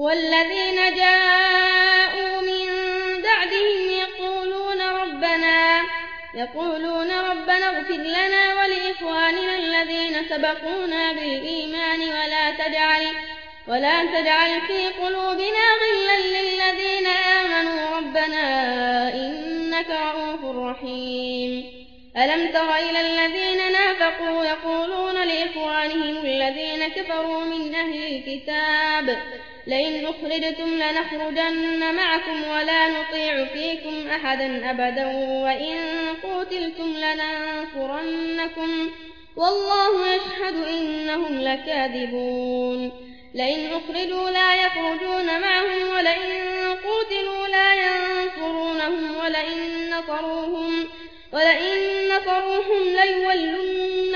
والذين جاءوا من بعدهم يقولون ربنا يقولون ربنا اغفر لنا ولإخواننا الذين سبقونا بالإيمان ولا تجعل ولا تجعل في قلوبنا غلا للذين آمنوا ربنا إنك رؤوف رحيم. ألم تر إلى الذين نافقوا يقولون لإخوانهم الذين كفروا من أهل الكتاب لئن أخرجتم لنخرجن معكم ولا نطيع فيكم أحدا أبدا وإن قتلتم لننصرنكم والله يشهد إنهم لكاذبون. لئن أخرجوا لا يخرجون معهم ولئن قتلوا لا ينصرونهم ولئن نصروهم ولئن نصروهم ليولن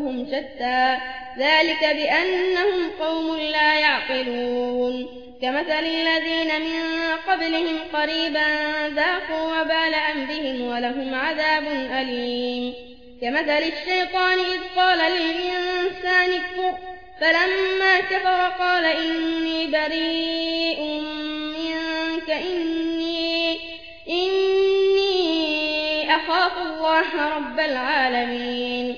وقلوبهم شتى. ذلك بأنهم قوم لا يعقلون. كمثل الذين من قبلهم قريبا ذاقوا وبال أمرهم ولهم عذاب أليم. كمثل الشيطان إذ قال للإنسان اكفر. فلما كفر قال إني بريء منك. إني, إني أخاف الله رب العالمين.